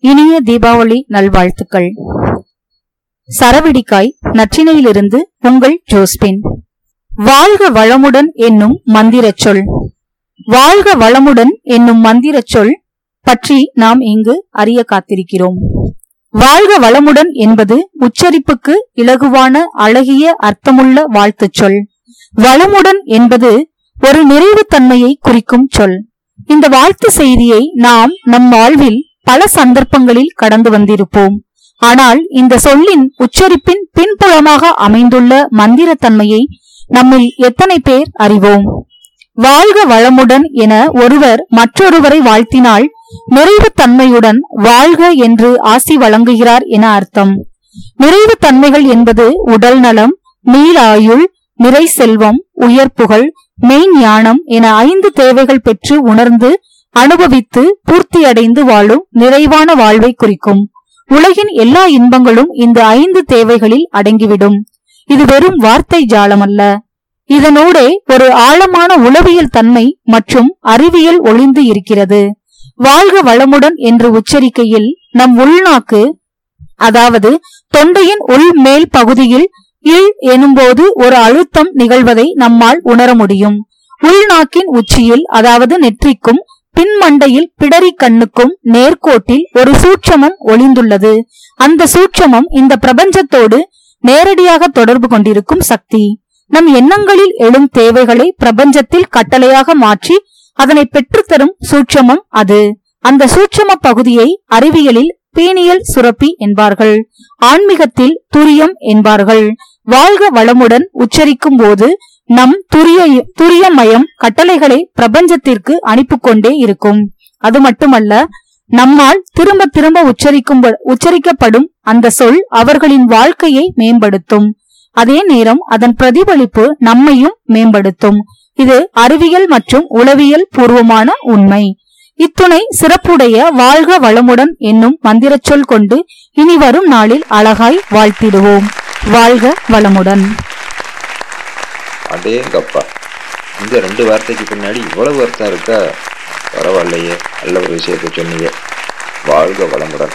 இனிய தீபாவளி நல்வாழ்த்துக்கள். சரவிடிக்காய் நற்றினையிலிருந்து உங்கள் ஜோஸ்பின். வாழ்க வளமுடன் என்னும் மந்திரச் சொல். வாழ்க வளமுடன் என்னும் மந்திரச் சொல் பற்றி நாம் இங்கு அறிய காத்திருக்கிறோம். வாழ்க வளமுடன் என்பது உச்சரிப்புக்கு இலகுவான அழகிய அர்த்தமுள்ள வாழ்த்துச் சொல். வளமுடன் என்பது ஒரு நிறைவுத்தன்மையை குறிக்கும் சொல். இந்த வாழ்த்து செய்தியை நாம் நம் வாழ்வில் பல சந்தர்ப்பங்களில் கடந்து வந்திருப்போம். ஆனால் இந்த சொல்லின் உச்சரிப்பின் பின்புலமாக அமைந்துள்ள மந்திரத்தன்மையை நம்மில் எத்தனை பேர் அறிவோம்? வாழ்க வளமுடன் என ஒருவர் மற்றொருவரை வாழ்த்தினால் நிறைவுத்தன்மையுடன் வாழ்க என்று ஆசி வழங்குகிறார் என அர்த்தம். நிறைவுத்தன்மைகள் என்பது உடல் நலம் நீளாயுள் நிறை செல்வம் உயர் புகழ் மெய்ஞானம் என ஐந்து தேவைகள் பெற்று உணர்ந்து அனுபவித்து பூர்த்தியடைந்து வாழும் நிறைவான வாழ்வை குறிக்கும். உலகின் எல்லா இன்பங்களும் இந்த ஐந்து தேவைகளில் அடங்கிவிடும். இது வெறும் வார்த்தை ஜாலமல்ல. இதனோடே ஒரு ஆழமான உளவியல் தன்மை மற்றும் அறிவியல் ஒளிந்து இருக்கிறது. வாழ்க வளமுடன் என்று உச்சரிக்கையில் நம் உள்நாக்கு அதாவது தொண்டையின் உள் மேல் பகுதியில் இல் எனும்போது ஒரு அழுத்தம் நிகழ்வதை நம்மால் உணர முடியும். உள்நாக்கின் உச்சியில் அதாவது நெற்றிக்கும் பின்மண்டையில் பிடரி கண்ணுக்கும் நேர்கோட்டில் ஒரு சூட்சமம் ஒளிந்துள்ளது. அந்த சூட்சமம் இந்த பிரபஞ்சத்தோடு நேரடியாக தொடர்பு கொண்டிருக்கும் சக்தி. நம் எண்ணங்களில் எழும் தேவைகளை பிரபஞ்சத்தில் கட்டளையாக மாற்றி அதனை பெற்றுத்தரும் சூட்சமம் அது. அந்த சூட்சம பகுதியை அறிவியலில் பீனியல் சுரப்பி என்பார்கள். ஆன்மீகத்தில் துரியம் என்பார்கள். வாழ்க வளமுடன் உச்சரிக்கும் போது நம் துரிய துரியமயம் கட்டளைகளை பிரபஞ்சத்திற்கு அனுப்பிக்கொண்டே இருக்கும். அது மட்டுமல்ல நம்மால் திரும்ப திரும்ப உச்சரிக்கும் உச்சரிக்கப்படும் அந்த சொல் அவர்களின் வாழ்க்கையை மேம்படுத்தும். அதே நேரம் அதன் பிரதிபலிப்பு நம்மையும் மேம்படுத்தும். இது அறிவியல் மற்றும் உளவியல் பூர்வமான உண்மை. இத்துணை சிறப்புடைய வாழ்க வளமுடன் என்னும் மந்திரச் சொல் கொண்டு இனி வரும் நாளில் அழகாய் வாழ்த்திடுவோம். வாழ்க வளமுடன். அடேங்கப்பா இந்த ரெண்டு வார்த்தைக்கு பின்னாடி இவ்வளவு அர்த்தம் இருக்கா? பரவாயில்லையே நல்ல ஒரு விஷயத்தை சொன்னீங்க. வாழ்க வளமுடன்.